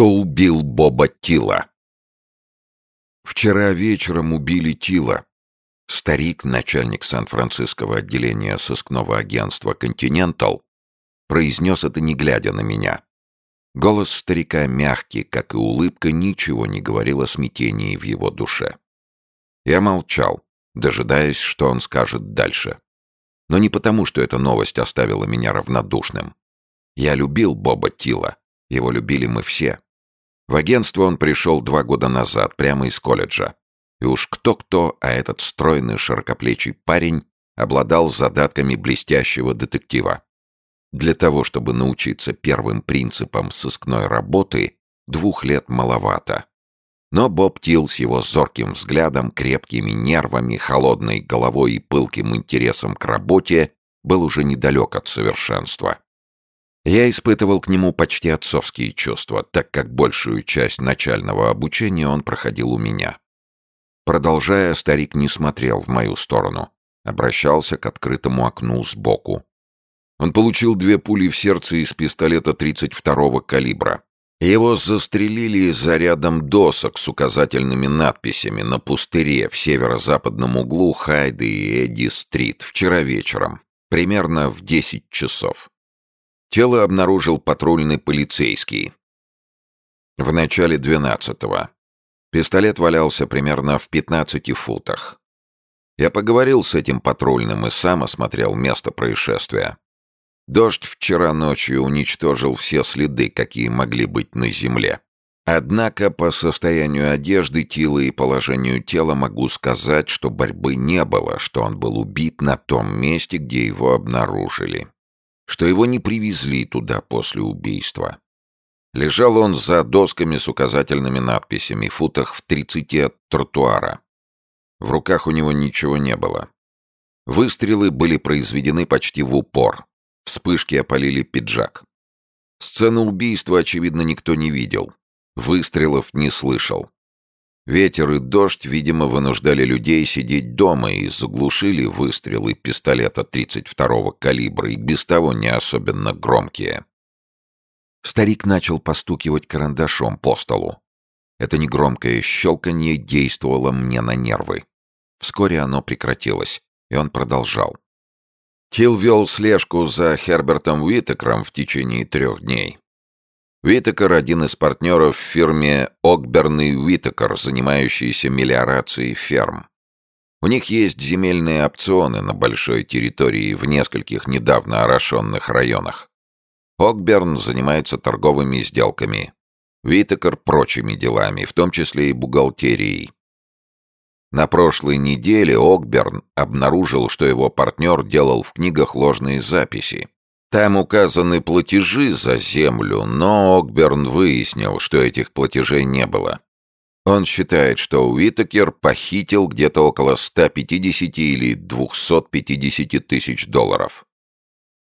Кто убил Боба Тила? Вчера вечером убили Тила. Старик, начальник Сан-Франциского отделения сыскного агентства «Континентал», произнес это не глядя на меня. Голос старика мягкий, как и улыбка, ничего не говорил о смятении в его душе. Я молчал, дожидаясь, что он скажет дальше. Но не потому, что эта новость оставила меня равнодушным. Я любил Боба Тила. Его любили мы все. В агентство он пришел два года назад, прямо из колледжа. И уж кто-кто, а этот стройный широкоплечий парень обладал задатками блестящего детектива. Для того, чтобы научиться первым принципам сыскной работы, двух лет маловато. Но Боб Тилл с его зорким взглядом, крепкими нервами, холодной головой и пылким интересом к работе был уже недалек от совершенства. Я испытывал к нему почти отцовские чувства, так как большую часть начального обучения он проходил у меня. Продолжая, старик не смотрел в мою сторону, обращался к открытому окну сбоку. Он получил две пули в сердце из пистолета 32-го калибра. Его застрелили зарядом досок с указательными надписями на пустыре в северо-западном углу Хайды и Эдди-стрит вчера вечером, примерно в 10 часов. Тело обнаружил патрульный полицейский. В начале 12-го. Пистолет валялся примерно в 15 футах. Я поговорил с этим патрульным и сам осмотрел место происшествия. Дождь вчера ночью уничтожил все следы, какие могли быть на земле. Однако по состоянию одежды, тела и положению тела могу сказать, что борьбы не было, что он был убит на том месте, где его обнаружили. Что его не привезли туда после убийства. Лежал он за досками с указательными надписями, футах в тридцати от тротуара. В руках у него ничего не было. Выстрелы были произведены почти в упор. Вспышки опалили пиджак. Сцену убийства, очевидно, никто не видел. Выстрелов не слышал. Ветер и дождь, видимо, вынуждали людей сидеть дома и заглушили выстрелы пистолета 32-го калибра и без того не особенно громкие. Старик начал постукивать карандашом по столу. Это негромкое щелканье действовало мне на нервы. Вскоре оно прекратилось, и он продолжал. Тил вел слежку за Хербертом Уитекером в течение трех дней. Уитекер — один из партнеров в фирме Окберн и Уитекер, занимающийся мелиорацией ферм. У них есть земельные опционы на большой территории в нескольких недавно орошенных районах. Окберн занимается торговыми сделками. Уитекер — прочими делами, в том числе и бухгалтерией. На прошлой неделе Окберн обнаружил, что его партнер делал в книгах ложные записи. Там указаны платежи за землю, но Окберн выяснил, что этих платежей не было. Он считает, что Уитакер похитил где-то около 150 или 250 тысяч долларов.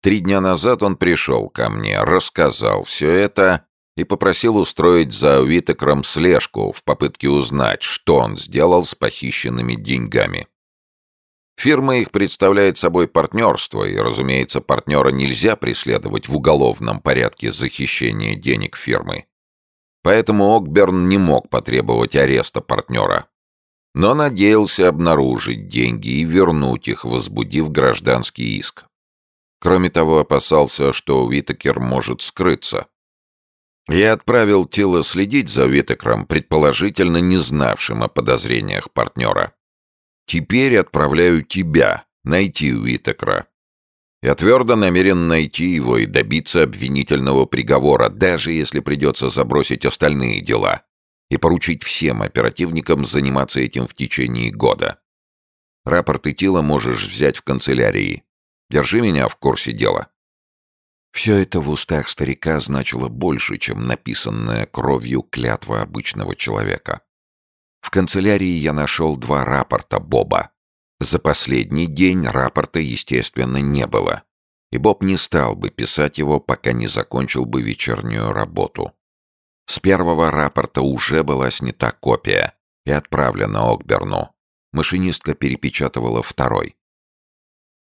Три дня назад он пришел ко мне, рассказал все это и попросил устроить за Уитекром слежку в попытке узнать, что он сделал с похищенными деньгами. Фирма их представляет собой партнерство, и, разумеется, партнера нельзя преследовать в уголовном порядке за хищение денег фирмы. Поэтому Окберн не мог потребовать ареста партнера, но надеялся обнаружить деньги и вернуть их, возбудив гражданский иск. Кроме того, опасался, что Уитакер может скрыться. Я отправил тело следить за Витекром, предположительно не знавшим о подозрениях партнера. Теперь отправляю тебя найти Уитекра. Я твердо намерен найти его и добиться обвинительного приговора, даже если придется забросить остальные дела и поручить всем оперативникам заниматься этим в течение года. Рапорты тела можешь взять в канцелярии. Держи меня в курсе дела. Все это в устах старика значило больше, чем написанная кровью клятва обычного человека. В канцелярии я нашел два рапорта Боба. За последний день рапорта, естественно, не было. И Боб не стал бы писать его, пока не закончил бы вечернюю работу. С первого рапорта уже была снята копия и отправлена Окберну. Машинистка перепечатывала второй.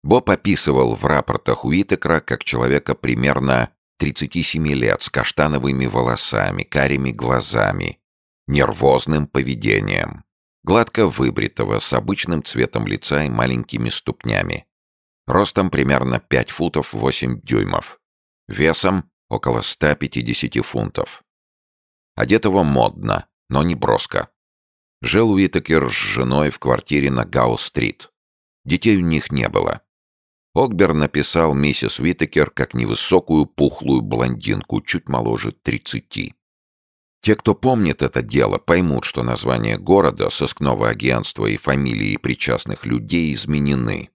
Боб описывал в рапортах Уитекра как человека примерно 37 лет, с каштановыми волосами, карими глазами, нервозным поведением, гладко выбритого, с обычным цветом лица и маленькими ступнями. Ростом примерно 5 футов 8 дюймов. Весом около 150 фунтов. Одетого модно, но не броско. Жил Уитакер с женой в квартире на Гау-стрит. Детей у них не было. Окбер написал миссис Уитакер как невысокую пухлую блондинку, чуть моложе тридцати. Те, кто помнит это дело, поймут, что название города, сыскного агентства и фамилии причастных людей изменены.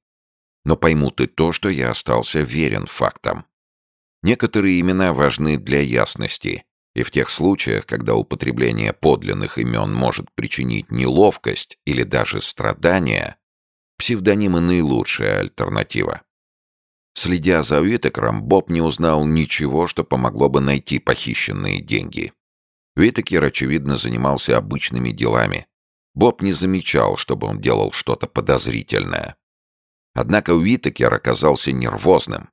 Но поймут и то, что я остался верен фактам. Некоторые имена важны для ясности, и в тех случаях, когда употребление подлинных имен может причинить неловкость или даже страдания, псевдонимы наилучшая альтернатива. Следя за Уитекером, Боб не узнал ничего, что помогло бы найти похищенные деньги. Уитекер, очевидно, занимался обычными делами. Боб не замечал, чтобы он делал что-то подозрительное. Однако Уитекер оказался нервозным.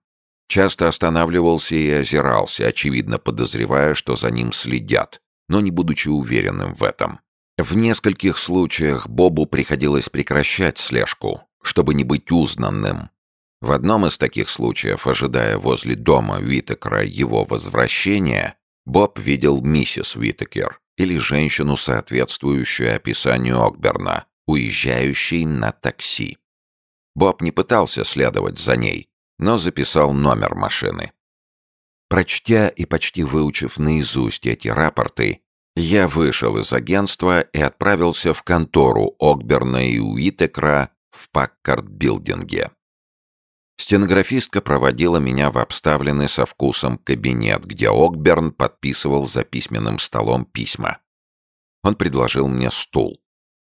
Часто останавливался и озирался, очевидно подозревая, что за ним следят, но не будучи уверенным в этом. В нескольких случаях Бобу приходилось прекращать слежку, чтобы не быть узнанным. В одном из таких случаев, ожидая возле дома Уитекера его возвращения, Боб видел миссис Уитекер или женщину, соответствующую описанию Окберна, уезжающей на такси. Боб не пытался следовать за ней, но записал номер машины. Прочтя и почти выучив наизусть эти рапорты, я вышел из агентства и отправился в контору Окберна и Уитекра в Паккард-билдинге. Стенографистка проводила меня в обставленный со вкусом кабинет, где Окберн подписывал за письменным столом письма. Он предложил мне стул.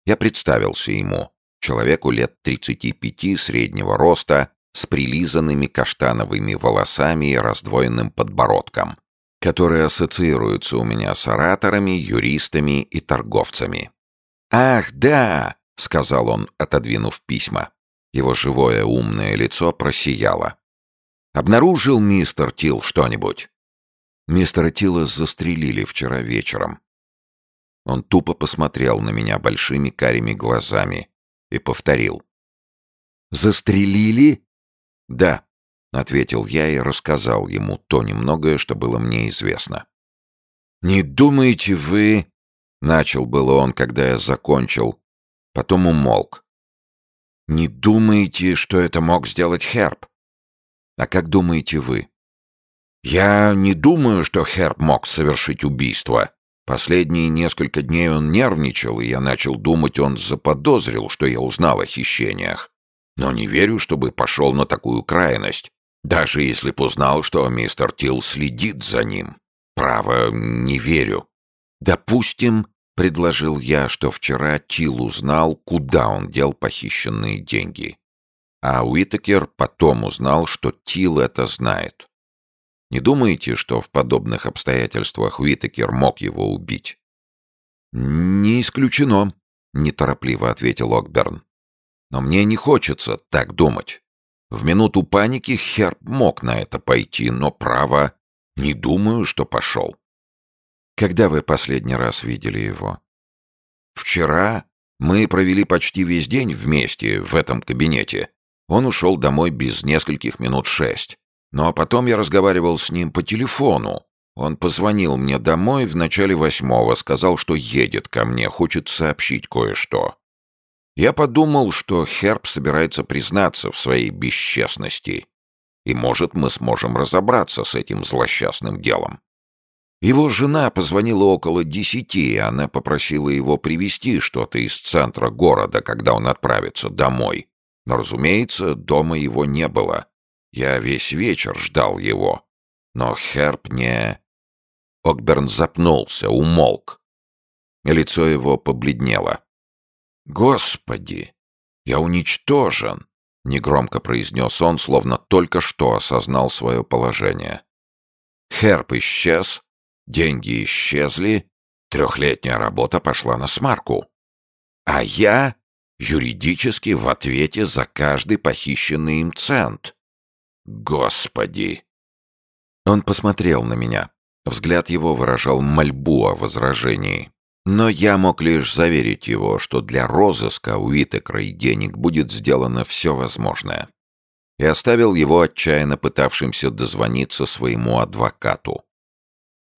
Я представился ему, человеку лет 35 среднего роста, с прилизанными каштановыми волосами и раздвоенным подбородком, которые ассоциируются у меня с ораторами, юристами и торговцами. «Ах, да!» — сказал он, отодвинув письма. Его живое умное лицо просияло. «Обнаружил мистер Тил что-нибудь?» Мистера Тила застрелили вчера вечером. Он тупо посмотрел на меня большими карими глазами и повторил. «Застрелили?» «Да», — ответил я и рассказал ему то немногое, что было мне известно. «Не думаете вы...» — начал было он, когда я закончил, потом умолк. «Не думаете, что это мог сделать Херб?» «А как думаете вы?» «Я не думаю, что Херб мог совершить убийство. Последние несколько дней он нервничал, и я начал думать, он заподозрил, что я узнал о хищениях. Но не верю, чтобы пошел на такую крайность, даже если б узнал, что мистер Тилл следит за ним. Право, не верю. Допустим, предложил я, что вчера Тилл узнал, куда он дел похищенные деньги. А Уитакер потом узнал, что Тилл это знает. Не думаете, что в подобных обстоятельствах Уитакер мог его убить? «Не исключено», — неторопливо ответил Окберн. Но мне не хочется так думать. В минуту паники Херб мог на это пойти, но, право, не думаю, что пошел. Когда вы последний раз видели его? Вчера мы провели почти весь день вместе в этом кабинете. Он ушел домой без нескольких минут шесть. Но потом я разговаривал с ним по телефону. Он позвонил мне домой в начале восьмого, сказал, что едет ко мне, хочет сообщить кое-что. Я подумал, что Херб собирается признаться в своей бесчестности, и, может, мы сможем разобраться с этим злосчастным делом. Его жена позвонила около десяти, и она попросила его привезти что-то из центра города, когда он отправится домой. Но, разумеется, дома его не было. Я весь вечер ждал его. Но Херб не... Окберн запнулся, умолк. Лицо его побледнело. «Господи! Я уничтожен!» — негромко произнес он, словно только что осознал свое положение. Херб исчез, деньги исчезли, трехлетняя работа пошла на смарку. А я юридически в ответе за каждый похищенный им цент. Господи! Он посмотрел на меня. Взгляд его выражал мольбу о возражении. Но я мог лишь заверить его, что для розыска у Итекра и денег будет сделано все возможное. И оставил его отчаянно пытавшимся дозвониться своему адвокату.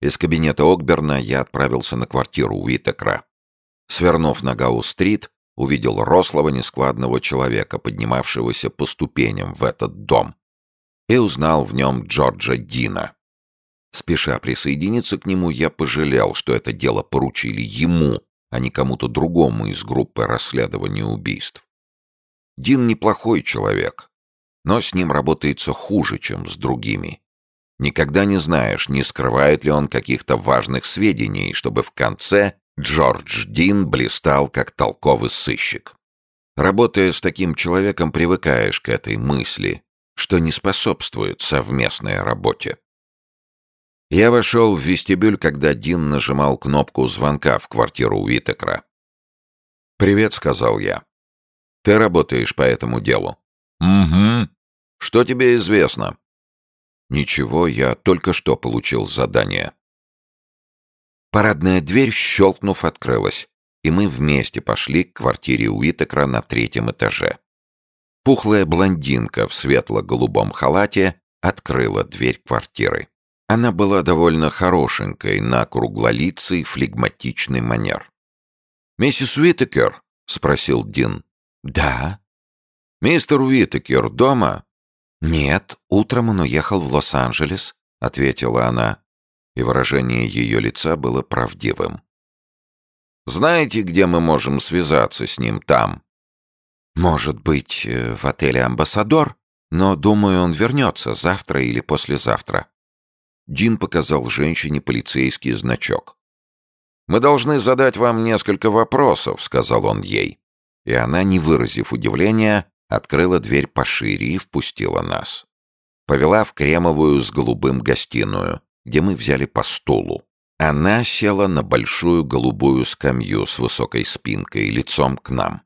Из кабинета Окберна я отправился на квартиру Уитекра. Свернув на Гау-стрит, увидел рослого нескладного человека, поднимавшегося по ступеням в этот дом, и узнал в нем Джорджа Дина. Спеша присоединиться к нему, я пожалел, что это дело поручили ему, а не кому-то другому из группы расследования убийств. Дин неплохой человек, но с ним работается хуже, чем с другими. Никогда не знаешь, не скрывает ли он каких-то важных сведений, чтобы в конце Джордж Дин блистал как толковый сыщик. Работая с таким человеком, привыкаешь к этой мысли, что не способствует совместной работе. Я вошел в вестибюль, когда Дин нажимал кнопку звонка в квартиру Уитекра. «Привет», — сказал я. «Ты работаешь по этому делу?» «Угу. Что тебе известно?» «Ничего, я только что получил задание». Парадная дверь, щелкнув, открылась, и мы вместе пошли к квартире Уитекра на третьем этаже. Пухлая блондинка в светло-голубом халате открыла дверь квартиры. Она была довольно хорошенькой, на круглолицый, флегматичный манер. «Миссис Уитекер?» — спросил Дин. «Да». «Мистер Уитекер дома?» «Нет, утром он уехал в Лос-Анджелес», — ответила она и выражение ее лица было правдивым. «Знаете, где мы можем связаться с ним там?» «Может быть, э, в отеле «Амбассадор», но, думаю, он вернется завтра или послезавтра». Дин показал женщине полицейский значок. «Мы должны задать вам несколько вопросов», — сказал он ей. И она, не выразив удивления, открыла дверь пошире и впустила нас. Повела в кремовую с голубым гостиную, где мы взяли по стулу. Она села на большую голубую скамью с высокой спинкой, лицом к нам.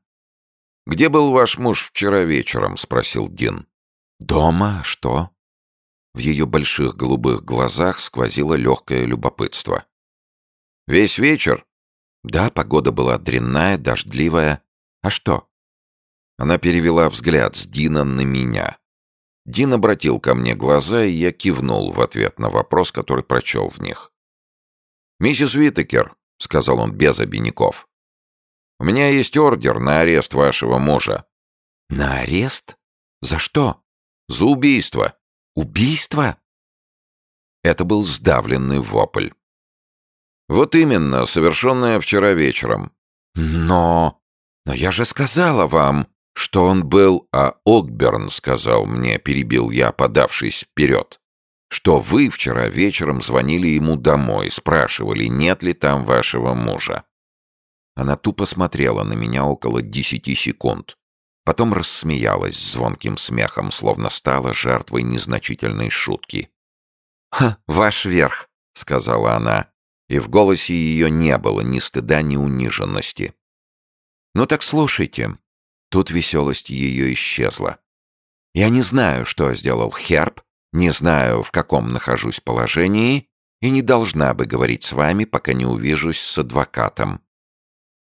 «Где был ваш муж вчера вечером?» — спросил Дин. «Дома? Что?» В ее больших голубых глазах сквозило легкое любопытство. «Весь вечер?» «Да, погода была дрянная, дождливая. А что?» Она перевела взгляд с Дина на меня. Дин обратил ко мне глаза, и я кивнул в ответ на вопрос, который прочел в них. «Миссис Уитакер», — сказал он без обиняков, — «у меня есть ордер на арест вашего мужа». «На арест? За что?» «За убийство». «Убийство?» Это был сдавленный вопль. «Вот именно, совершенное вчера вечером». «Но... но я же сказала вам...» Что он был, а Окберн сказал мне, перебил я, подавшись вперед, что вы вчера вечером звонили ему домой, спрашивали, нет ли там вашего мужа. Она тупо смотрела на меня около десяти секунд. Потом рассмеялась звонким смехом, словно стала жертвой незначительной шутки. «Ха, ваш верх», — сказала она, и в голосе ее не было ни стыда, ни униженности. «Ну так слушайте, Тут веселость ее исчезла. Я не знаю, что сделал Херб, не знаю, в каком нахожусь положении, и не должна бы говорить с вами, пока не увижусь с адвокатом.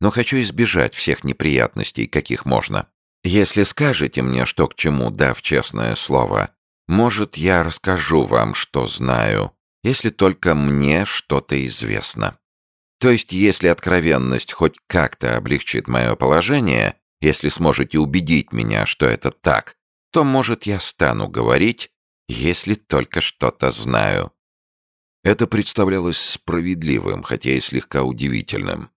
Но хочу избежать всех неприятностей, каких можно. Если скажете мне, что к чему, дав честное слово, может, я расскажу вам, что знаю, если только мне что-то известно. То есть, если откровенность хоть как-то облегчит мое положение, если сможете убедить меня, что это так, то, может, я стану говорить, если только что-то знаю». Это представлялось справедливым, хотя и слегка удивительным.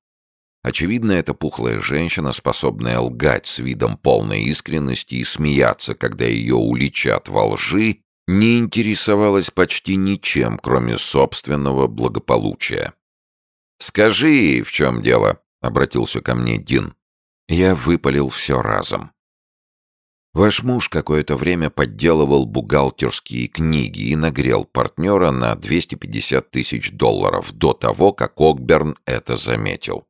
Очевидно, эта пухлая женщина, способная лгать с видом полной искренности и смеяться, когда ее уличат во лжи, не интересовалась почти ничем, кроме собственного благополучия. «Скажи, в чем дело?» — обратился ко мне Дин. Я выпалил все разом. Ваш муж какое-то время подделывал бухгалтерские книги и нагрел партнера на 250 тысяч долларов до того, как Окберн это заметил.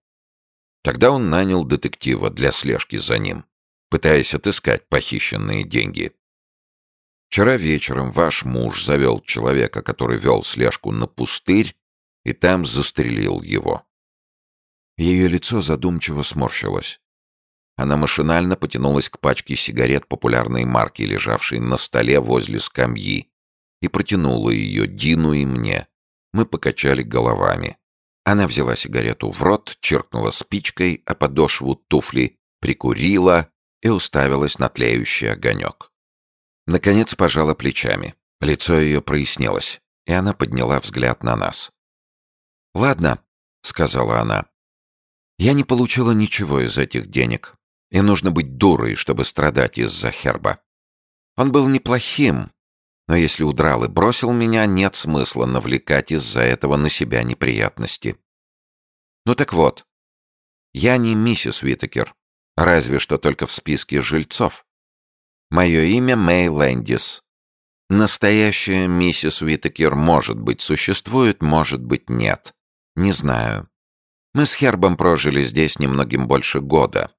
Тогда он нанял детектива для слежки за ним, пытаясь отыскать похищенные деньги. Вчера вечером ваш муж завел человека, который вел слежку на пустырь, и там застрелил его». Ее лицо задумчиво сморщилось. Она машинально потянулась к пачке сигарет популярной марки, лежавшей на столе возле скамьи, и протянула ее Дину и мне. Мы покачали головами. Она взяла сигарету в рот, чиркнула спичкой о подошву туфли, прикурила и уставилась на тлеющий огонек. Наконец пожала плечами. Лицо ее прояснилось, и она подняла взгляд на нас. «Ладно», — сказала она. «Я не получила ничего из этих денег, и нужно быть дурой, чтобы страдать из-за Херба. Он был неплохим, но если удрал и бросил меня, нет смысла навлекать из-за этого на себя неприятности. Ну так вот, я не миссис Уитакер, разве что только в списке жильцов. Мое имя Мэй Лэндис. Настоящая миссис Уитакер, может быть, существует, может быть, нет. Не знаю. Мы с Хербом прожили здесь немногим больше года.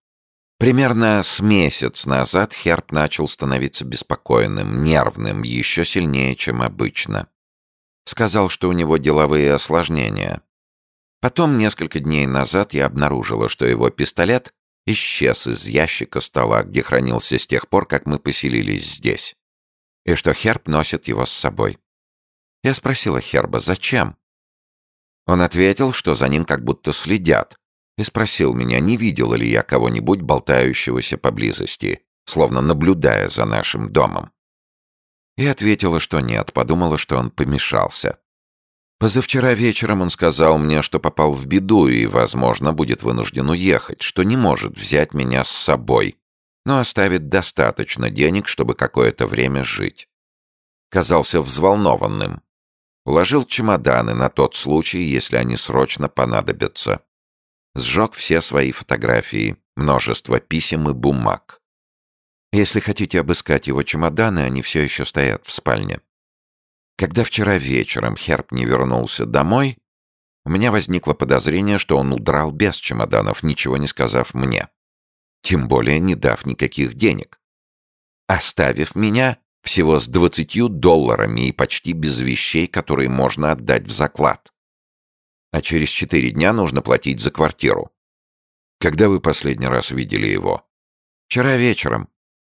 Примерно с месяц назад Херб начал становиться беспокойным, нервным, еще сильнее, чем обычно. Сказал, что у него деловые осложнения. Потом, несколько дней назад, я обнаружила, что его пистолет исчез из ящика стола, где хранился с тех пор, как мы поселились здесь. И что Херб носит его с собой. Я спросила Херба, зачем? Он ответил, что за ним как будто следят, и спросил меня, не видела ли я кого-нибудь болтающегося поблизости, словно наблюдая за нашим домом. И ответила, что нет, подумала, что он помешался. Позавчера вечером он сказал мне, что попал в беду и, возможно, будет вынужден уехать, что не может взять меня с собой, но оставит достаточно денег, чтобы какое-то время жить. Казался взволнованным. Уложил чемоданы на тот случай, если они срочно понадобятся сжег все свои фотографии, множество писем и бумаг. Если хотите обыскать его чемоданы, они все еще стоят в спальне. Когда вчера вечером Херб не вернулся домой, у меня возникло подозрение, что он удрал без чемоданов, ничего не сказав мне. Тем более не дав никаких денег. Оставив меня всего с двадцатью долларами и почти без вещей, которые можно отдать в заклад а через четыре дня нужно платить за квартиру. Когда вы последний раз видели его? Вчера вечером.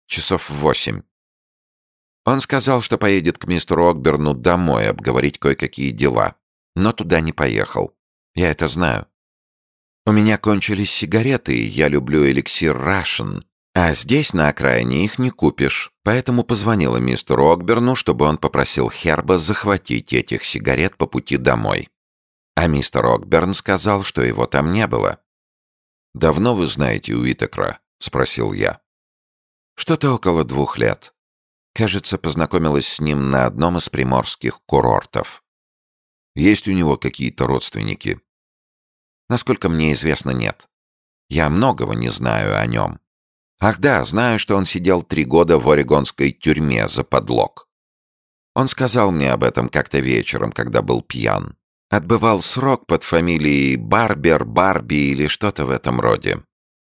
Часов в восемь. Он сказал, что поедет к мистеру Окберну домой обговорить кое-какие дела, но туда не поехал. Я это знаю. У меня кончились сигареты, я люблю эликсир Рашен, а здесь, на окраине, их не купишь, поэтому позвонила мистеру Окберну, чтобы он попросил Херба захватить этих сигарет по пути домой. А мистер Окберн сказал, что его там не было. «Давно вы знаете Уитекра?» — спросил я. «Что-то около двух лет. Кажется, познакомилась с ним на одном из приморских курортов. Есть у него какие-то родственники?» «Насколько мне известно, нет. Я многого не знаю о нем. Ах да, знаю, что он сидел три года в орегонской тюрьме за подлог. Он сказал мне об этом как-то вечером, когда был пьян. Отбывал срок под фамилией Барбер, Барби или что-то в этом роде.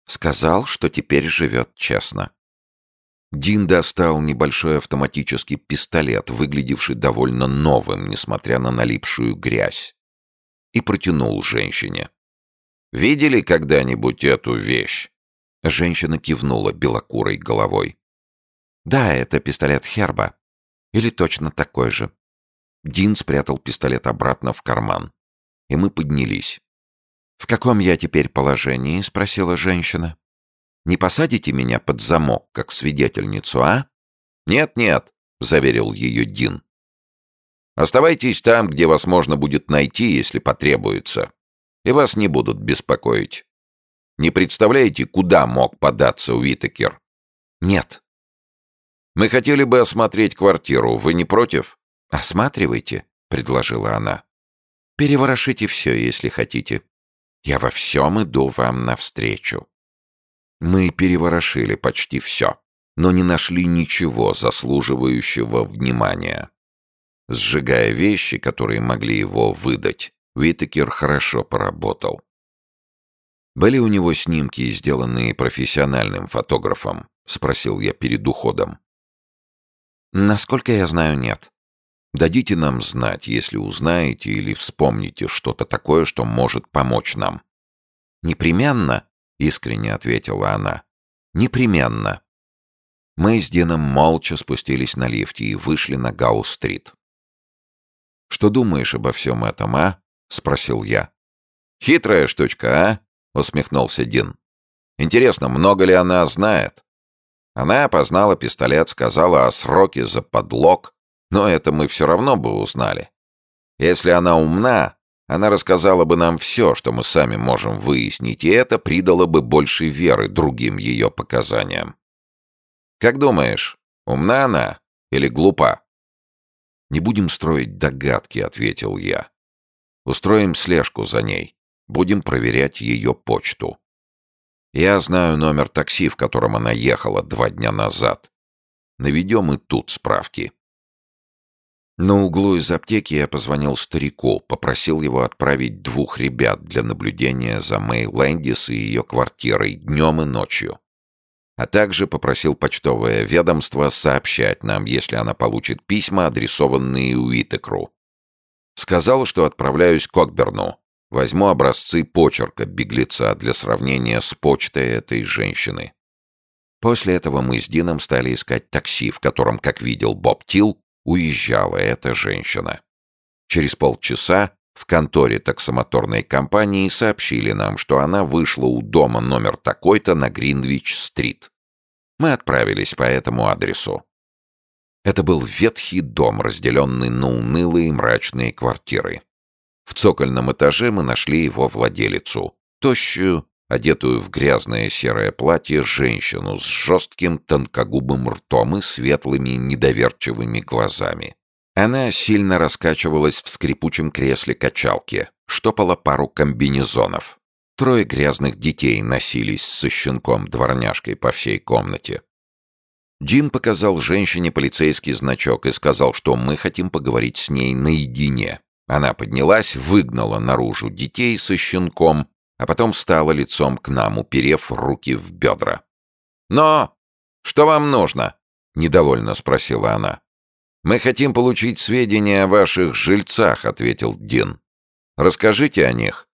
Сказал, что теперь живет честно. Дин достал небольшой автоматический пистолет, выглядевший довольно новым, несмотря на налипшую грязь, и протянул женщине. «Видели когда-нибудь эту вещь?» Женщина кивнула белокурой головой. «Да, это пистолет Херба. Или точно такой же. Дин спрятал пистолет обратно в карман. И мы поднялись. «В каком я теперь положении?» — спросила женщина. «Не посадите меня под замок, как свидетельницу, а?» «Нет-нет», — заверил ее Дин. «Оставайтесь там, где вас можно будет найти, если потребуется, и вас не будут беспокоить. Не представляете, куда мог податься Уитакер?» «Нет». «Мы хотели бы осмотреть квартиру. Вы не против?» «Осматривайте», — предложила она. «Переворошите все, если хотите. Я во всем иду вам навстречу». Мы переворошили почти все, но не нашли ничего заслуживающего внимания. Сжигая вещи, которые могли его выдать, Витекер хорошо поработал. «Были у него снимки, сделанные профессиональным фотографом?» — спросил я перед уходом. Насколько я знаю, нет. Дадите нам знать, если узнаете или вспомните что-то такое, что может помочь нам. Непременно, искренне ответила она. Непременно. Мы с Дином молча спустились на лифте и вышли на Гау-стрит. «Что думаешь обо всем этом, а?» — спросил я. «Хитрая штучка, а?» — усмехнулся Дин. «Интересно, много ли она знает?» Она опознала пистолет, сказала о сроке за подлог, но это мы все равно бы узнали. Если она умна, она рассказала бы нам все, что мы сами можем выяснить, и это придало бы больше веры другим ее показаниям. Как думаешь, умна она или глупа? Не будем строить догадки, ответил я. Устроим слежку за ней. Будем проверять ее почту. Я знаю номер такси, в котором она ехала два дня назад. Наведем и тут справки. На углу из аптеки я позвонил старику, попросил его отправить двух ребят для наблюдения за Мэй Лэндис и ее квартирой днем и ночью. А также попросил почтовое ведомство сообщать нам, если она получит письма, адресованные Уитекру. Сказал, что отправляюсь к Окберну, Возьму образцы почерка беглеца для сравнения с почтой этой женщины. После этого мы с Дином стали искать такси, в котором, как видел Боб Тил, уезжала эта женщина. Через полчаса в конторе таксомоторной компании сообщили нам, что она вышла у дома номер такой-то на Гринвич-стрит. Мы отправились по этому адресу. Это был ветхий дом, разделенный на унылые мрачные квартиры. В цокольном этаже мы нашли его владелицу, тощую, одетую в грязное серое платье женщину с жестким тонкогубым ртом и светлыми недоверчивыми глазами. Она сильно раскачивалась в скрипучем кресле качалки, штопала пару комбинезонов. Трое грязных детей носились со щенком-дворняжкой по всей комнате. Дин показал женщине полицейский значок и сказал, что мы хотим поговорить с ней наедине. Она поднялась, выгнала наружу детей со щенком, а потом встала лицом к нам, уперев руки в бедра. «Но! Что вам нужно?» — недовольно спросила она. «Мы хотим получить сведения о ваших жильцах», — ответил Дин. «Расскажите о них».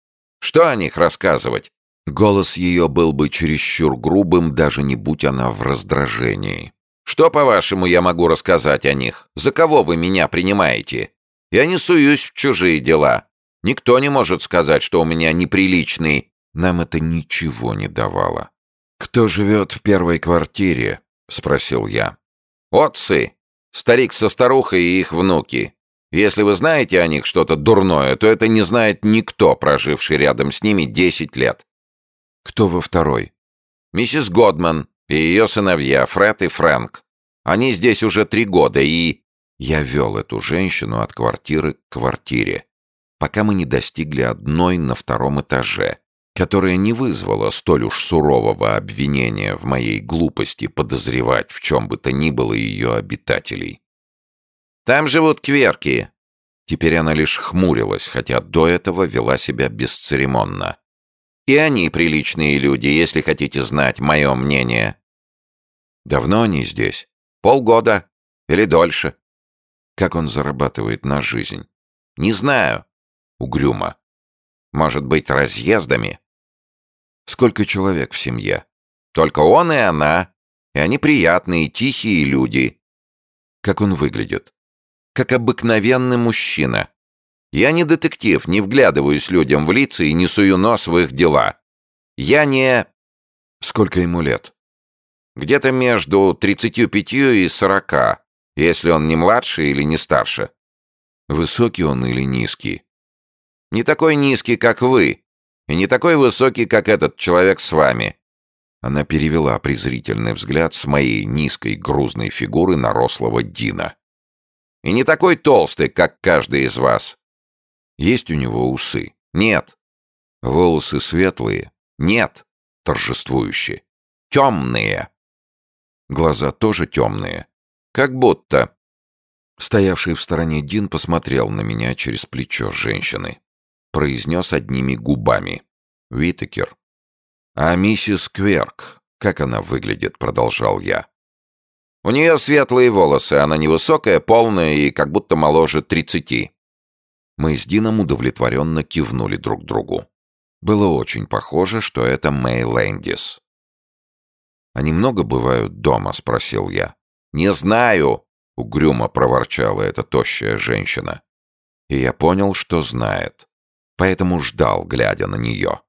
«Что о них рассказывать?» Голос ее был бы чересчур грубым, даже не будь она в раздражении. «Что, по-вашему, я могу рассказать о них? За кого вы меня принимаете? Я не суюсь в чужие дела. Никто не может сказать, что у меня неприличный. Нам это ничего не давало. «Кто живет в первой квартире?» — спросил я. «Отцы. Старик со старухой и их внуки. Если вы знаете о них что-то дурное, то это не знает никто, проживший рядом с ними десять лет». «Кто во второй?» «Миссис Годман и ее сыновья Фред и Фрэнк. Они здесь уже три года и...» Я вел эту женщину от квартиры к квартире, пока мы не достигли одной на втором этаже, которая не вызвала столь уж сурового обвинения в моей глупости подозревать в чем бы то ни было ее обитателей. «Там живут кверки!» Теперь она лишь хмурилась, хотя до этого вела себя бесцеремонно. «И они приличные люди, если хотите знать мое мнение». «Давно они здесь? Полгода? Или дольше?» Как он зарабатывает на жизнь? Не знаю. Угрюмо. Может быть, разъездами? Сколько человек в семье? Только он и она. И они приятные, тихие люди. Как он выглядит? Как обыкновенный мужчина. Я не детектив, не вглядываюсь людям в лица и не сую нос в их дела. Я не... Сколько ему лет? Где-то между 35 и 40 если он не младше или не старше. Высокий он или низкий? Не такой низкий, как вы, и не такой высокий, как этот человек с вами. Она перевела презрительный взгляд с моей низкой грузной фигуры на рослого Дина. И не такой толстый, как каждый из вас. Есть у него усы? Нет. Волосы светлые? Нет. Торжествующие. Темные. Глаза тоже темные. Как будто. Стоявший в стороне Дин посмотрел на меня через плечо женщины. Произнес одними губами. Витекер. «А миссис Кверк, как она выглядит?» — продолжал я. У нее светлые волосы, она невысокая, полная и как будто моложе тридцати». Мы с Дином удовлетворенно кивнули друг другу. Было очень похоже, что это Мэй Лэндис. «Они много бывают дома?» — спросил я. «Не знаю!» — угрюмо проворчала эта тощая женщина. И я понял, что знает. Поэтому ждал, глядя на нее.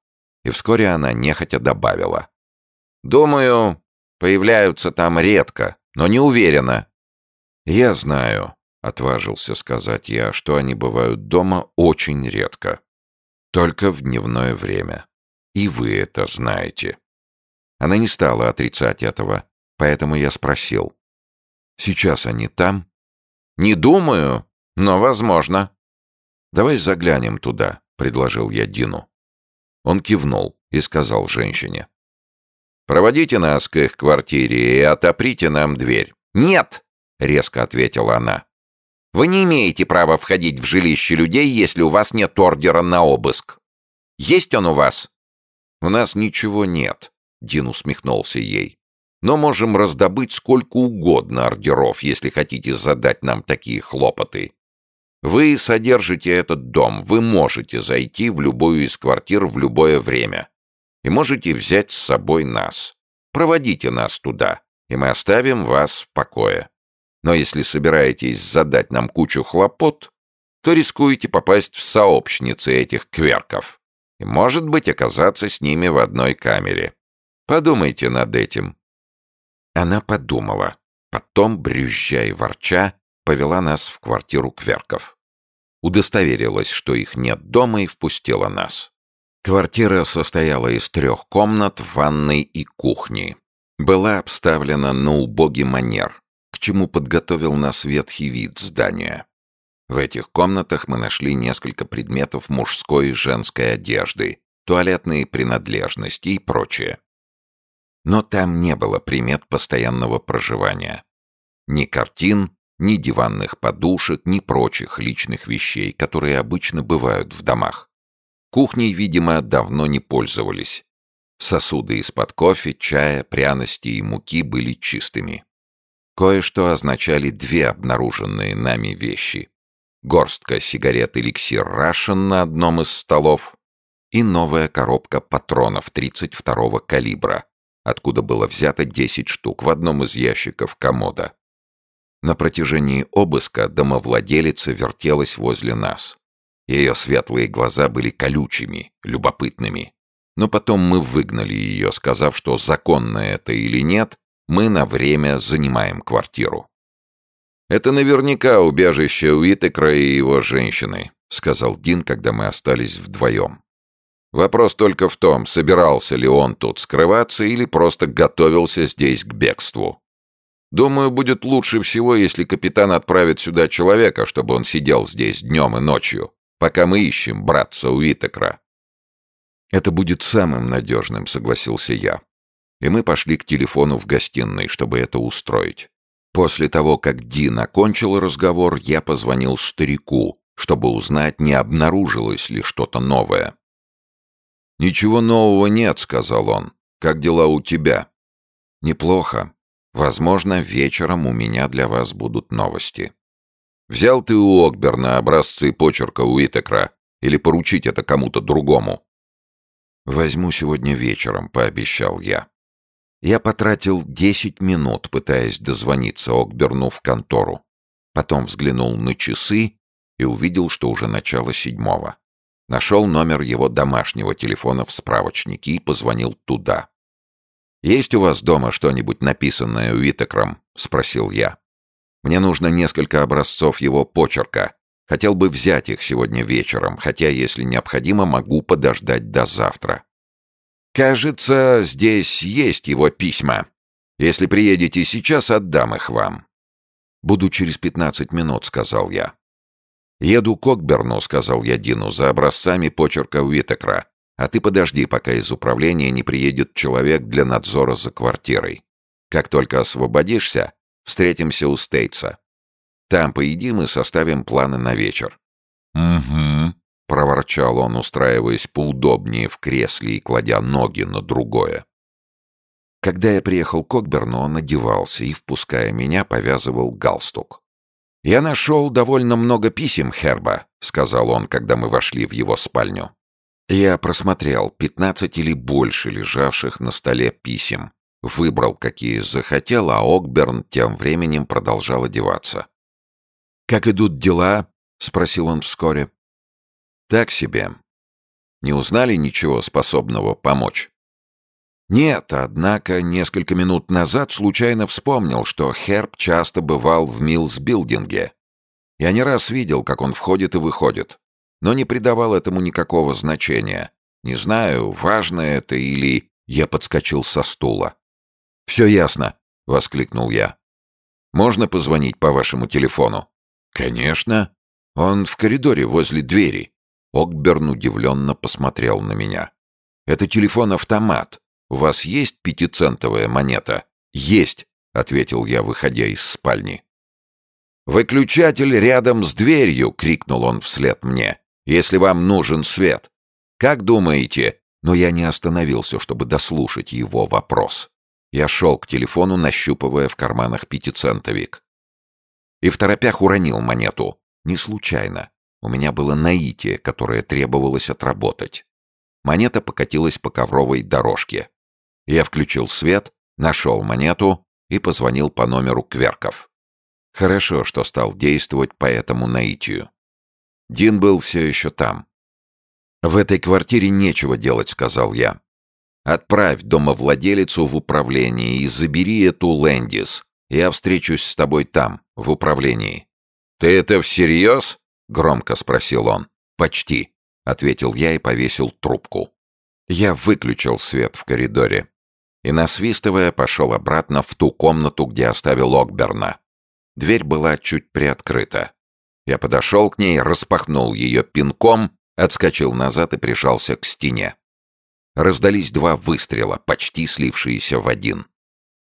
И вскоре она нехотя добавила. «Думаю, появляются там редко, но не уверена». «Я знаю», — отважился сказать я, что они бывают дома очень редко. Только в дневное время. И вы это знаете. Она не стала отрицать этого, поэтому я спросил. «Сейчас они там?» «Не думаю, но возможно». «Давай заглянем туда», — предложил я Дину. Он кивнул и сказал женщине. «Проводите нас к их квартире и отоприте нам дверь». «Нет!» — резко ответила она. «Вы не имеете права входить в жилище людей, если у вас нет ордера на обыск. Есть он у вас?» «У нас ничего нет», Дин усмехнулся ей. «Но можем раздобыть сколько угодно ордеров, если хотите задать нам такие хлопоты. Вы содержите этот дом, вы можете зайти в любую из квартир в любое время. И можете взять с собой нас. Проводите нас туда, и мы оставим вас в покое. Но если собираетесь задать нам кучу хлопот, то рискуете попасть в сообщницы этих кверков и, может быть, оказаться с ними в одной камере. Подумайте над этим». Она подумала. Потом, брюзжа и ворча, повела нас в квартиру Кверков. Удостоверилась, что их нет дома, и впустила нас. Квартира состояла из трех комнат, ванной и кухни. Была обставлена на убогий манер, к чему подготовил нас ветхий вид здания. В этих комнатах мы нашли несколько предметов мужской и женской одежды, туалетные принадлежности и прочее. Но там не было примет постоянного проживания. Ни картин, ни диванных подушек, ни прочих личных вещей, которые обычно бывают в домах. Кухней, видимо, давно не пользовались. Сосуды из-под кофе, чая, пряностей и муки были чистыми. Кое-что означали две обнаруженные нами вещи. Горстка сигарет «Эликсир Рашен» на одном из столов и новая коробка патронов 32-го калибра, откуда было взято 10 штук в одном из ящиков комода. На протяжении обыска домовладелица вертелась возле нас. Ее светлые глаза были колючими, любопытными. Но потом мы выгнали ее, сказав, что законно это или нет, мы на время занимаем квартиру. «Это наверняка убежище Уитекра и его женщины», — сказал Дин, когда мы остались вдвоем. Вопрос только в том, собирался ли он тут скрываться или просто готовился здесь к бегству. Думаю, будет лучше всего, если капитан отправит сюда человека, чтобы он сидел здесь днем и ночью, пока мы ищем братца Уитекра. Это будет самым надежным, согласился я. И мы пошли к телефону в гостиной, чтобы это устроить. После того, как Дин окончил разговор, я позвонил старику, чтобы узнать, не обнаружилось ли что-то новое. «Ничего нового нет», — сказал он. «Как дела у тебя?» «Неплохо. Возможно, вечером у меня для вас будут новости». «Взял ты у Окберна образцы почерка Уитекра или поручить это кому-то другому?» «Возьму сегодня вечером», — пообещал я. Я потратил десять минут, пытаясь дозвониться Окберну в контору. Потом взглянул на часы и увидел, что уже начало седьмого. Нашел номер его домашнего телефона в справочнике и позвонил туда. «Есть у вас дома что-нибудь написанное Уитекром?» — спросил я. «Мне нужно несколько образцов его почерка. Хотел бы взять их сегодня вечером, хотя, если необходимо, могу подождать до завтра». «Кажется, здесь есть его письма. Если приедете сейчас, отдам их вам». «Буду через пятнадцать минут», — сказал я. «Еду к Окберну», — сказал я Дину, — «за образцами почерка Уитекра. А ты подожди, пока из управления не приедет человек для надзора за квартирой. Как только освободишься, встретимся у Стейтса. Там поедим и составим планы на вечер». «Угу», — проворчал он, устраиваясь поудобнее в кресле и кладя ноги на другое. Когда я приехал к Окберну, он одевался и, впуская меня, повязывал галстук. «Я нашел довольно много писем Херба», — сказал он, когда мы вошли в его спальню. Я просмотрел пятнадцать или больше лежавших на столе писем, выбрал, какие захотел, а Окберн тем временем продолжал одеваться. «Как идут дела?» — спросил он вскоре. «Так себе. Не узнали ничего способного помочь?» Нет, однако несколько минут назад случайно вспомнил, что Херб часто бывал в Милс-билдинге. Я не раз видел, как он входит и выходит, но не придавал этому никакого значения. Не знаю, важно это или... Я подскочил со стула. «Все ясно», — воскликнул я. «Можно позвонить по вашему телефону?» «Конечно. Он в коридоре возле двери». Окберн удивленно посмотрел на меня. «Это телефон-автомат. У вас есть пятицентовая монета?» «Есть», — ответил я, выходя из спальни. «Выключатель рядом с дверью!» — крикнул он вслед мне. «Если вам нужен свет. Как думаете?» Но я не остановился, чтобы дослушать его вопрос. Я шел к телефону, нащупывая в карманах пятицентовик. И в торопях уронил монету. Не случайно. У меня было наитие, которое требовалось отработать. Монета покатилась по ковровой дорожке. Я включил свет, нашел монету и позвонил по номеру Кверков. Хорошо, что стал действовать по этому наитию. Дин был все еще там. «В этой квартире нечего делать», — сказал я. «Отправь домовладелицу в управление и забери эту Лэндис. Я встречусь с тобой там, в управлении». «Ты это всерьез?» — громко спросил он. «Почти», — ответил я и повесил трубку. Я выключил свет в коридоре и, насвистывая, пошел обратно в ту комнату, где оставил Окберна. Дверь была чуть приоткрыта. Я подошел к ней, распахнул ее пинком, отскочил назад и прижался к стене. Раздались два выстрела, почти слившиеся в один.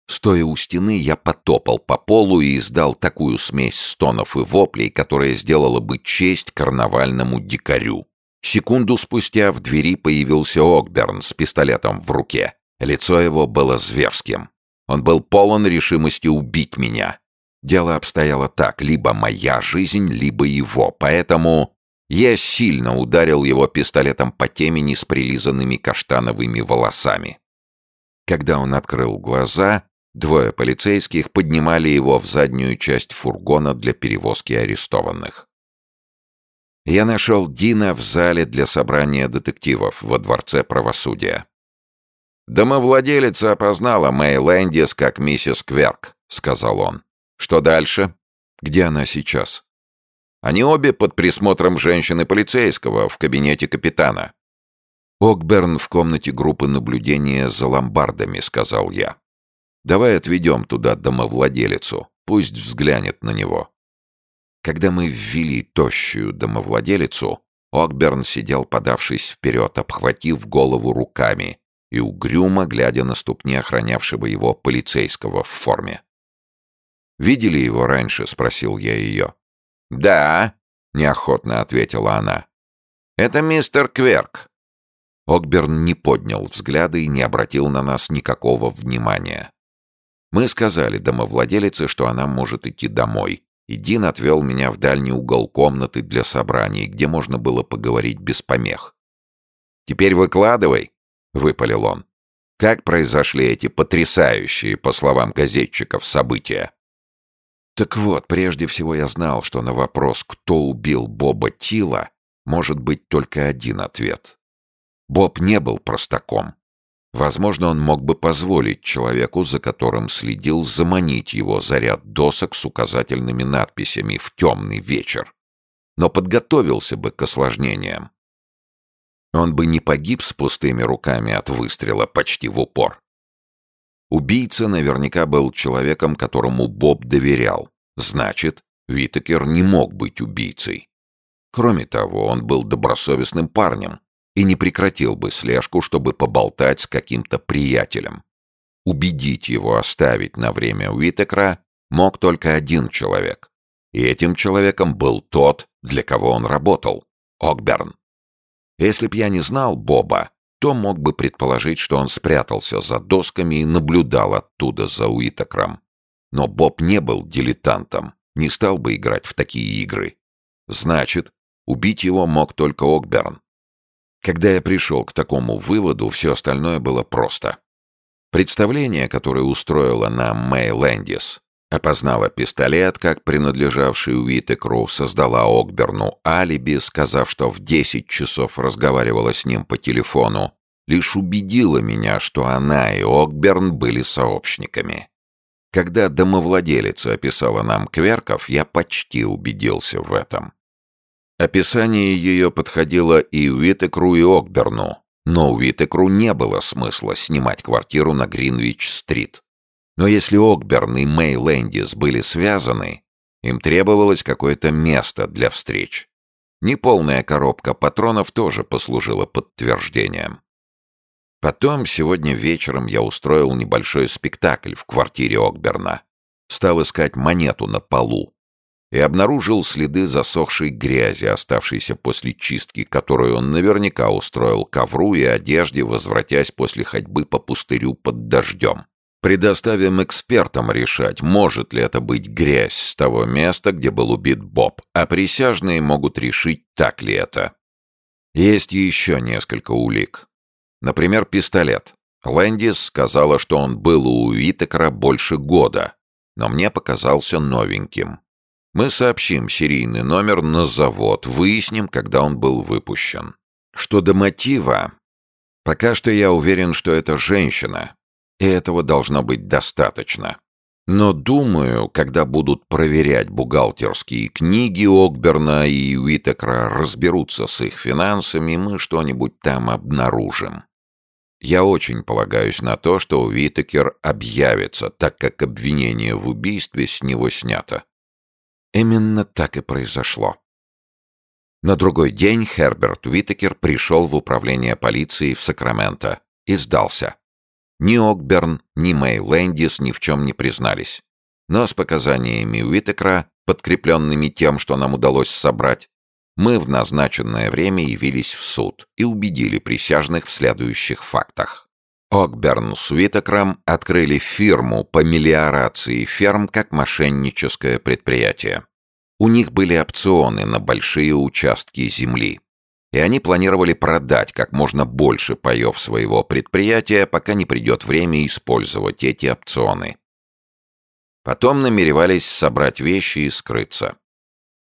Стоя у стены, я потопал по полу и издал такую смесь стонов и воплей, которая сделала бы честь карнавальному дикарю. Секунду спустя в двери появился Окберн с пистолетом в руке. Лицо его было зверским. Он был полон решимости убить меня. Дело обстояло так, либо моя жизнь, либо его, поэтому я сильно ударил его пистолетом по темени с прилизанными каштановыми волосами. Когда он открыл глаза, двое полицейских поднимали его в заднюю часть фургона для перевозки арестованных. Я нашел Дина в зале для собрания детективов во Дворце правосудия. «Домовладелица опознала Мэй Лэндис как миссис Кверк», — сказал он. «Что дальше? Где она сейчас?» «Они обе под присмотром женщины-полицейского в кабинете капитана». «Окберн в комнате группы наблюдения за ломбардами», — сказал я. «Давай отведем туда домовладелицу, пусть взглянет на него». Когда мы ввели тощую домовладелицу, Окберн сидел, подавшись вперед, обхватив голову руками и угрюмо глядя на ступни охранявшего его полицейского в форме. «Видели его раньше?» — спросил я ее. «Да», — неохотно ответила она. «Это мистер Кверк». Окберн не поднял взгляда и не обратил на нас никакого внимания. Мы сказали домовладелице, что она может идти домой, и Дин отвел меня в дальний угол комнаты для собраний, где можно было поговорить без помех. «Теперь выкладывай», — выпалил он. «Как произошли эти потрясающие, по словам газетчиков, события?» Так вот, прежде всего я знал, что на вопрос «Кто убил Боба Тила?» может быть только один ответ. Боб не был простаком. Возможно, он мог бы позволить человеку, за которым следил, заманить его за ряд досок с указательными надписями в темный вечер. Но подготовился бы к осложнениям. Он бы не погиб с пустыми руками от выстрела почти в упор. Убийца наверняка был человеком, которому Боб доверял. Значит, Витакер не мог быть убийцей. Кроме того, он был добросовестным парнем и не прекратил бы слежку, чтобы поболтать с каким-то приятелем. Убедить его оставить на время Уитекра мог только один человек. И этим человеком был тот, для кого он работал — Окберн. Если б я не знал Боба, Кто мог бы предположить, что он спрятался за досками и наблюдал оттуда за Уитакром? Но Боб не был дилетантом, не стал бы играть в такие игры. Значит, убить его мог только Окберн. Когда я пришел к такому выводу, все остальное было просто. Представление, которое устроила нам Мэй Лэндис, опознала пистолет, как принадлежавший Уитекру, создала Окберну алиби, сказав, что в 10 часов разговаривала с ним по телефону, лишь убедила меня, что она и Окберн были сообщниками. Когда домовладелица описала нам Кверков, я почти убедился в этом. Описание ее подходило и Уитекру, и Окберну, но Уитекру не было смысла снимать квартиру на Гринвич-стрит. Но если Окберн и Мэй Лэндис были связаны, им требовалось какое-то место для встреч. Неполная коробка патронов тоже послужила подтверждением. Потом, сегодня вечером, я устроил небольшой спектакль в квартире Окберна. Стал искать монету на полу, и обнаружил следы засохшей грязи, оставшейся после чистки, которую он наверняка устроил ковру и одежде, возвратясь после ходьбы по пустырю под дождем. Предоставим экспертам решать, может ли это быть грязь с того места, где был убит Боб, а присяжные могут решить, так ли это. Есть еще несколько улик. Например, пистолет. Лэндис сказала, что он был у Уитекера больше года, но мне показался новеньким. Мы сообщим серийный номер на завод, выясним, когда он был выпущен. Что до мотива, пока что я уверен, что это женщина, и этого должно быть достаточно. Но думаю, когда будут проверять бухгалтерские книги Окберна и Уитекра, разберутся с их финансами, мы что-нибудь там обнаружим. Я очень полагаюсь на то, что Уитекер объявится, так как обвинение в убийстве с него снято. Именно так и произошло. На другой день Херберт Уитакер пришел в управление полиции в Сакраменто и сдался. Ни Окберн, ни Мэй Лэндис ни в чем не признались. Но с показаниями Уитакера, подкрепленными тем, что нам удалось собрать, мы в назначенное время явились в суд и убедили присяжных в следующих фактах. Окберн с Уитакром открыли фирму по мелиорации ферм как мошенническое предприятие. У них были опционы на большие участки земли. И они планировали продать как можно больше паев своего предприятия, пока не придет время использовать эти опционы. Потом намеревались собрать вещи и скрыться.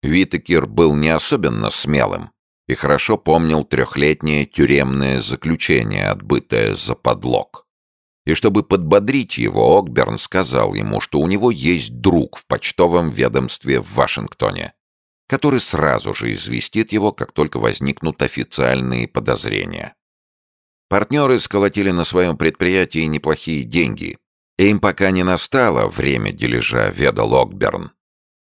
Витекер был не особенно смелым, и хорошо помнил трехлетнее тюремное заключение, отбытое за подлог. И чтобы подбодрить его, Окберн сказал ему, что у него есть друг в почтовом ведомстве в Вашингтоне, который сразу же известит его, как только возникнут официальные подозрения. Партнеры сколотили на своем предприятии неплохие деньги. Им пока не настало время дележа, ведал Окберн.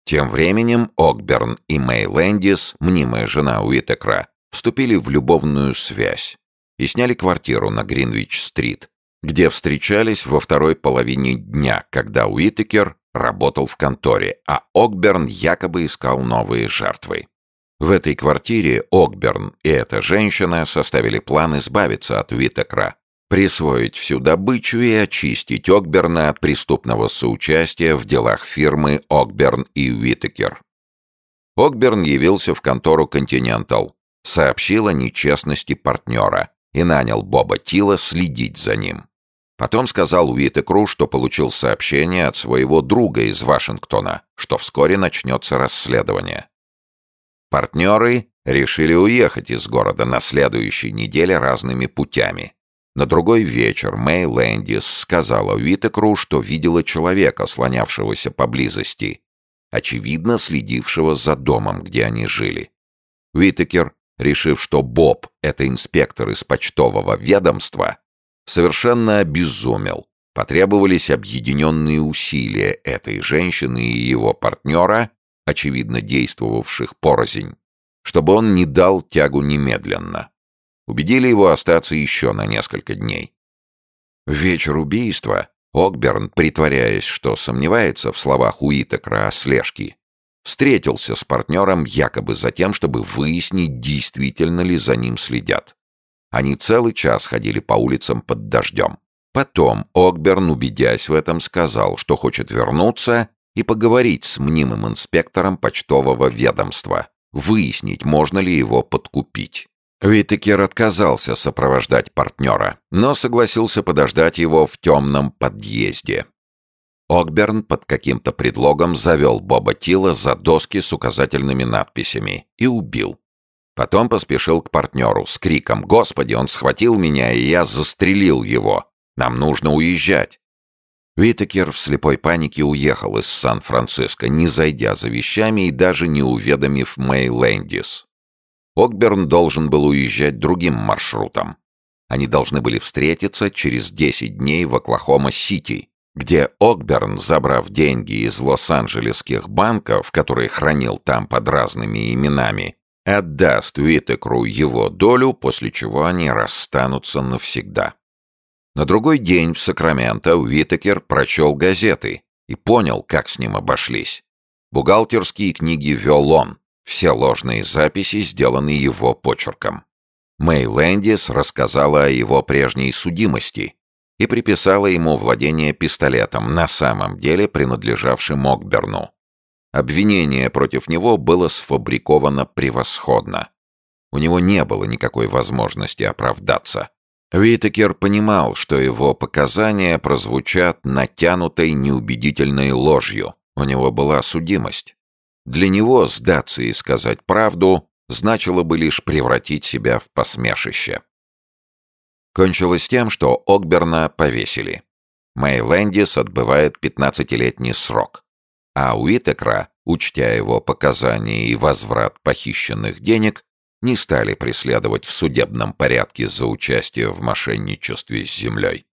Тем временем Окберн и Мэй Лэндис, мнимая жена Уитекра, вступили в любовную связь и сняли квартиру на Гринвич-стрит, где встречались во второй половине дня, когда Уитекер работал в конторе, а Окберн якобы искал новые жертвы. В этой квартире Окберн и эта женщина составили план избавиться от Уитекра присвоить всю добычу и очистить Окберна от преступного соучастия в делах фирмы Окберн и Уитекер. Окберн явился в контору «Континентал», сообщил о нечестности партнера и нанял Боба Тила следить за ним. Потом сказал Уитекру, что получил сообщение от своего друга из Вашингтона, что вскоре начнется расследование. Партнеры решили уехать из города на следующей неделе разными путями. На другой вечер Мэй Лэндис сказала Витекру, что видела человека, слонявшегося поблизости, очевидно, следившего за домом, где они жили. Витекер, решив, что Боб — это инспектор из почтового ведомства, совершенно обезумел. Потребовались объединенные усилия этой женщины и его партнера, очевидно действовавших порознь, чтобы он не дал тягу немедленно убедили его остаться еще на несколько дней. В вечер убийства Окберн, притворяясь, что сомневается в словах Уитекра о слежке, встретился с партнером якобы за тем, чтобы выяснить, действительно ли за ним следят. Они целый час ходили по улицам под дождем. Потом Окберн, убедясь в этом, сказал, что хочет вернуться и поговорить с мнимым инспектором почтового ведомства, выяснить, можно ли его подкупить. Витекер отказался сопровождать партнера, но согласился подождать его в темном подъезде. Окберн под каким-то предлогом завел Боба Тила за доски с указательными надписями и убил. Потом поспешил к партнеру с криком «Господи, он схватил меня, и я застрелил его! Нам нужно уезжать!» Витекер в слепой панике уехал из Сан-Франциско, не зайдя за вещами и даже не уведомив Мэй Лэндис. Окберн должен был уезжать другим маршрутом. Они должны были встретиться через 10 дней в Оклахома-Сити, где Окберн, забрав деньги из лос-анджелесских банков, которые хранил там под разными именами, отдаст Уитекру его долю, после чего они расстанутся навсегда. На другой день в Сакраменто Уитекер прочел газеты и понял, как с ним обошлись. Бухгалтерские книги вел он, все ложные записи сделаны его почерком. Мэй Лэндис рассказала о его прежней судимости и приписала ему владение пистолетом, на самом деле принадлежавшим Окберну. Обвинение против него было сфабриковано превосходно. У него не было никакой возможности оправдаться. Витекер понимал, что его показания прозвучат натянутой неубедительной ложью. У него была судимость. Для него сдаться и сказать правду значило бы лишь превратить себя в посмешище. Кончилось тем, что Окберна повесили. Мэй Лэндис отбывает 15-летний срок. А Уитекра, учтя его показания и возврат похищенных денег, не стали преследовать в судебном порядке за участие в мошенничестве с землей.